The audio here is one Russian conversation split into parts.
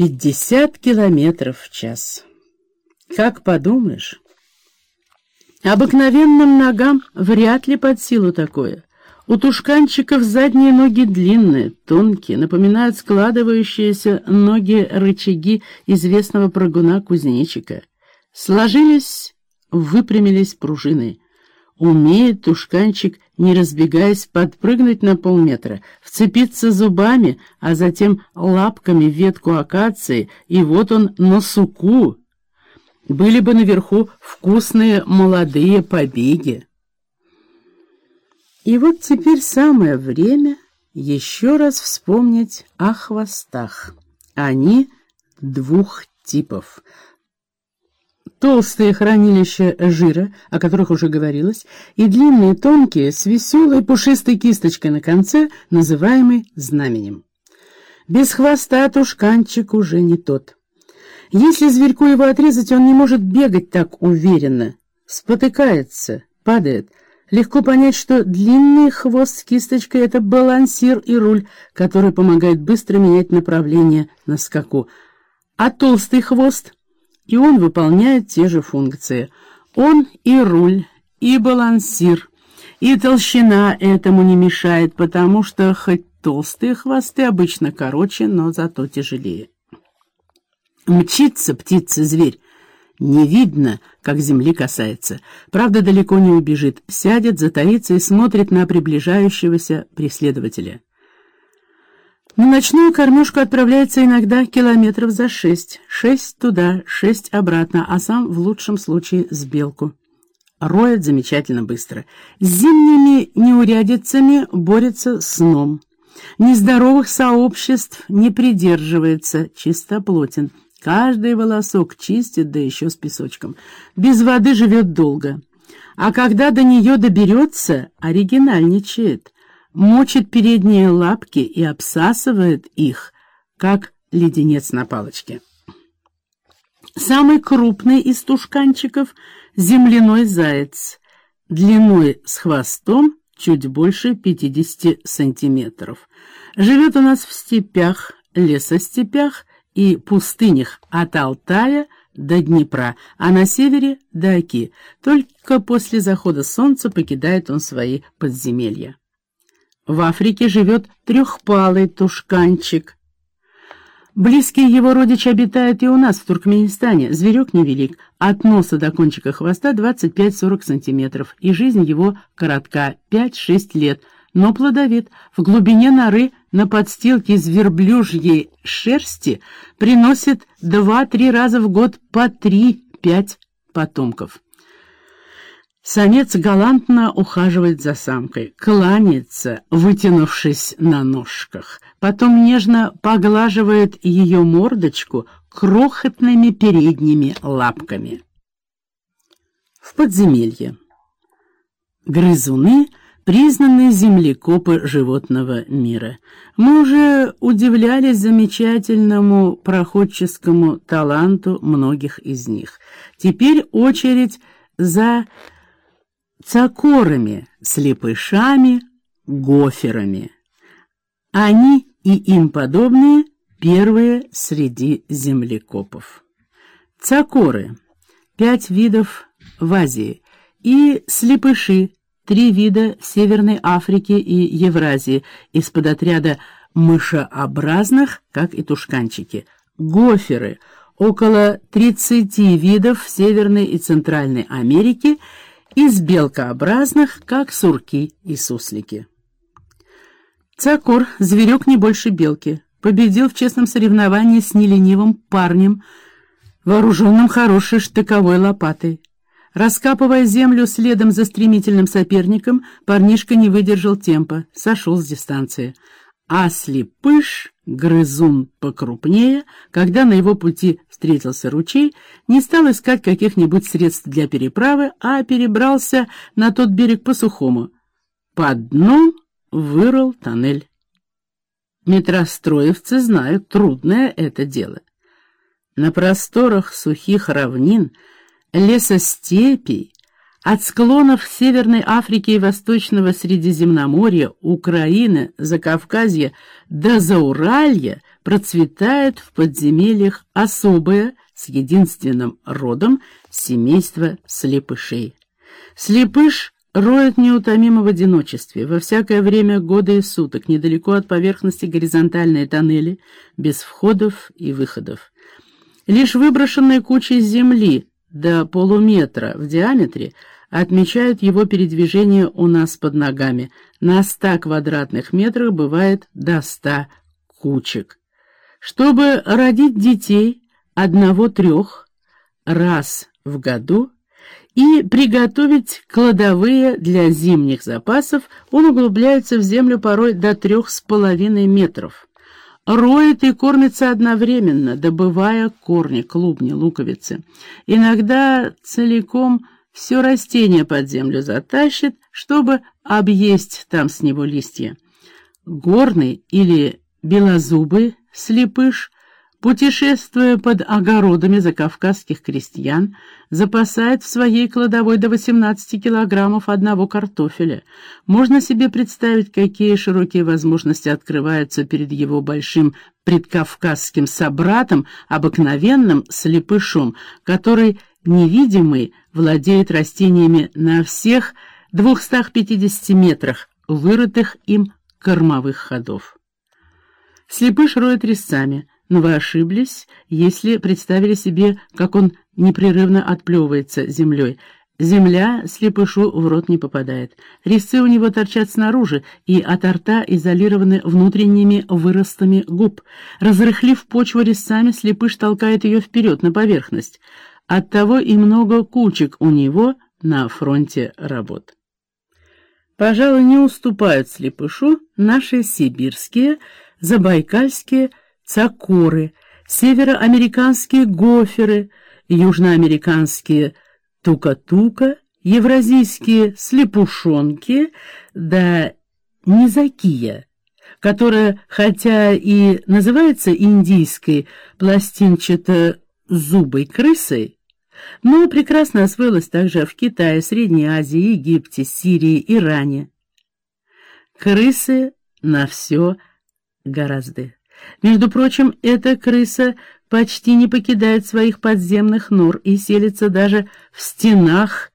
Пятьдесят километров в час. Как подумаешь, обыкновенным ногам вряд ли под силу такое. У тушканчиков задние ноги длинные, тонкие, напоминают складывающиеся ноги-рычаги известного прыгуна-кузнечика. Сложились, выпрямились пружины. Умеет тушканчик, не разбегаясь, подпрыгнуть на полметра, вцепиться зубами, а затем лапками в ветку акации, и вот он на суку. Были бы наверху вкусные молодые побеги. И вот теперь самое время еще раз вспомнить о хвостах. Они двух типов — толстые хранилища жира, о которых уже говорилось, и длинные тонкие с веселой пушистой кисточкой на конце, называемой знаменем. Без хвоста тушканчик уже не тот. Если зверьку его отрезать, он не может бегать так уверенно, спотыкается, падает. Легко понять, что длинный хвост с кисточкой — это балансир и руль, который помогает быстро менять направление на скаку. А толстый хвост — и он выполняет те же функции. Он и руль, и балансир, и толщина этому не мешает, потому что хоть толстые хвосты обычно короче, но зато тяжелее. Мчится птица-зверь. Не видно, как земли касается. Правда, далеко не убежит. Сядет, затаится и смотрит на приближающегося преследователя. На ночную кормежку отправляется иногда километров за шесть. Шесть туда, шесть обратно, а сам в лучшем случае с белку. Роет замечательно быстро. С зимними неурядицами борется сном. Нездоровых сообществ не придерживается, чистоплотен. Каждый волосок чистит, да еще с песочком. Без воды живет долго. А когда до нее доберется, оригинальничает мочит передние лапки и обсасывает их, как леденец на палочке. Самый крупный из тушканчиков — земляной заяц, длиной с хвостом чуть больше 50 сантиметров. Живет у нас в степях, лесостепях и пустынях от Алтая до Днепра, а на севере — до Оки. Только после захода солнца покидает он свои подземелья. В Африке живет трехпалый тушканчик. Близкий его родич обитает и у нас, в Туркменистане. Зверек невелик, от носа до кончика хвоста 25-40 сантиметров, и жизнь его коротка, 5-6 лет, но плодовит. В глубине норы на подстилке из верблюжьей шерсти приносит 2-3 раза в год по 3-5 потомков. Самец галантно ухаживает за самкой, кланяется, вытянувшись на ножках, потом нежно поглаживает ее мордочку крохотными передними лапками. В подземелье. Грызуны — признанные землекопы животного мира. Мы уже удивлялись замечательному проходческому таланту многих из них. Теперь очередь за цакорами, слепышами, гоферами. Они и им подобные первые среди землекопов. Цакоры – пять видов в Азии, и слепыши – три вида в Северной Африке и Евразии, из-под отряда мышеобразных, как и тушканчики. Гоферы – около 30 видов в Северной и Центральной Америке – из белкообразных, как сурки и суслики. Цакор, зверек не больше белки, победил в честном соревновании с неленивым парнем, вооруженным хорошей штыковой лопатой. Раскапывая землю следом за стремительным соперником, парнишка не выдержал темпа, сошел с дистанции. А слепыш, грызун покрупнее, когда на его пути встретился ручей, не стал искать каких-нибудь средств для переправы, а перебрался на тот берег по-сухому. Под дном вырыл тоннель. Метростроевцы знают, трудное это дело. На просторах сухих равнин, лесостепей, от склонов Северной Африки и Восточного Средиземноморья, Украины, Закавказья до Зауралья процветает в подземельях особое, с единственным родом, семейство слепышей. Слепыш роет неутомимо в одиночестве, во всякое время года и суток, недалеко от поверхности горизонтальные тоннели, без входов и выходов. Лишь выброшенные кучи земли до полуметра в диаметре отмечают его передвижение у нас под ногами. На ста квадратных метрах бывает до ста кучек. Чтобы родить детей одного-трех раз в году и приготовить кладовые для зимних запасов, он углубляется в землю порой до трех с половиной метров. Роет и кормится одновременно, добывая корни, клубни, луковицы. Иногда целиком все растение под землю затащит, чтобы объесть там с него листья. Горный или белозубый слепыш, путешествуя под огородами закавказских крестьян, запасает в своей кладовой до 18 килограммов одного картофеля. Можно себе представить, какие широкие возможности открываются перед его большим предкавказским собратом, обыкновенным слепышом, который невидимый владеет растениями на всех 250 метрах, вырытых им кормовых ходов. Слепыш роет резцами, но вы ошиблись, если представили себе, как он непрерывно отплевывается землей. Земля слепышу в рот не попадает. Резцы у него торчат снаружи и от рта изолированы внутренними выростами губ. Разрыхлив почву резцами, слепыш толкает ее вперед, на поверхность. Оттого и много кучек у него на фронте работ. Пожалуй, не уступают слепышу наши сибирские, забайкальские цакуры, североамериканские гоферы, южноамериканские тука-тука, евразийские слепушонки, да низакия, которая, хотя и называется индийской пластинчато-зубой крысой, но прекрасно освоилась также в Китае, Средней Азии, Египте, Сирии, Иране. Крысы на все гораздо. Между прочим, эта крыса почти не покидает своих подземных нор и селится даже в стенах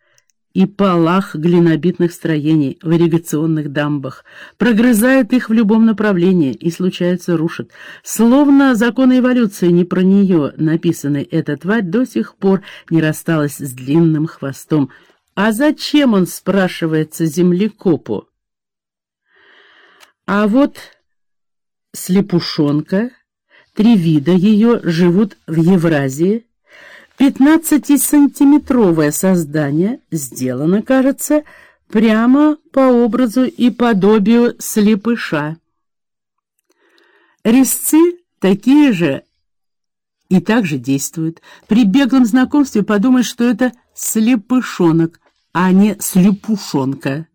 и полах глинобитных строений, в ирригационных дамбах, прогрызает их в любом направлении и, случается, рушит. Словно законы эволюции не про нее написанный эта тварь до сих пор не рассталась с длинным хвостом. А зачем он, спрашивается, землекопу? А вот слепушонка, три вида ее живут в Евразии, Пятнадцатисантиметровое создание сделано, кажется, прямо по образу и подобию слепыша. Резцы такие же и также действуют. При беглом знакомстве подумаешь, что это слепышонок, а не слепушонка.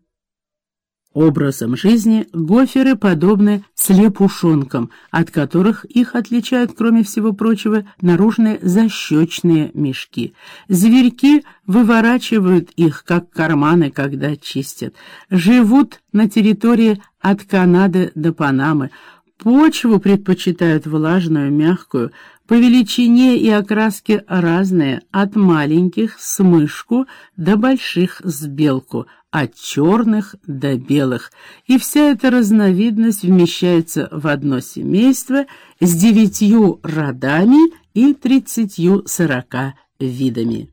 Образом жизни гоферы подобны слепушонкам, от которых их отличают, кроме всего прочего, наружные защечные мешки. Зверьки выворачивают их, как карманы, когда чистят. Живут на территории от Канады до Панамы. Почву предпочитают влажную, мягкую, по величине и окраске разные, от маленьких с мышку до больших с белку – от черных до белых, и вся эта разновидность вмещается в одно семейство с девятью родами и тридцатью-сорока видами.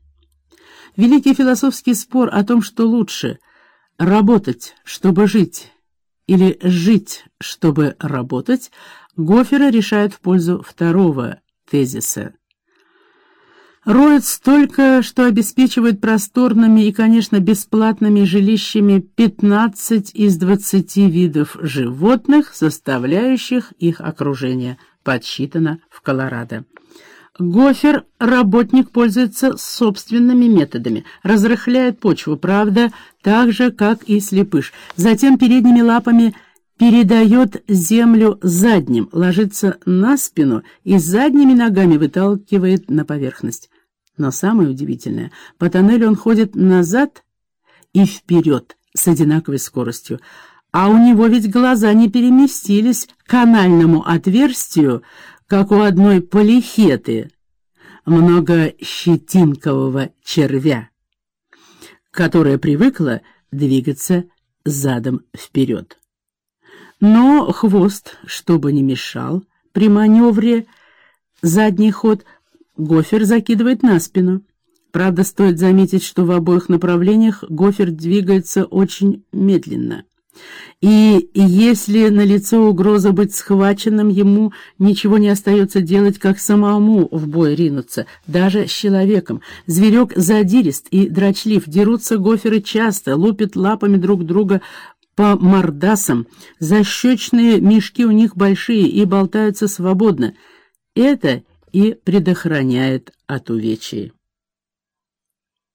Великий философский спор о том, что лучше – работать, чтобы жить, или жить, чтобы работать, Гофера решает в пользу второго тезиса – роют столько, что обеспечивают просторными и, конечно, бесплатными жилищами 15 из 20 видов животных, составляющих их окружение, подсчитано в Колорадо. Гофер, работник, пользуется собственными методами, разрыхляет почву, правда, так же, как и слепыш. Затем передними лапами передает землю задним, ложится на спину и задними ногами выталкивает на поверхность. Но самое удивительное, по тоннелю он ходит назад и вперед с одинаковой скоростью, А у него ведь глаза не переместились к анальному отверстию, как у одной полихеты, многощетинкового червя, которая привыкла двигаться задом вперед. Но хвост, чтобы не мешал, при маневре задний ход Гофер закидывает на спину. Правда, стоит заметить, что в обоих направлениях Гофер двигается очень медленно. И если налицо угроза быть схваченным, ему ничего не остается делать, как самому в бой ринуться, даже с человеком. Зверек задирист и дрочлив, дерутся гоферы часто, лупят лапами друг друга по мордасам, защечные мешки у них большие и болтаются свободно. Это и предохраняет от увечий.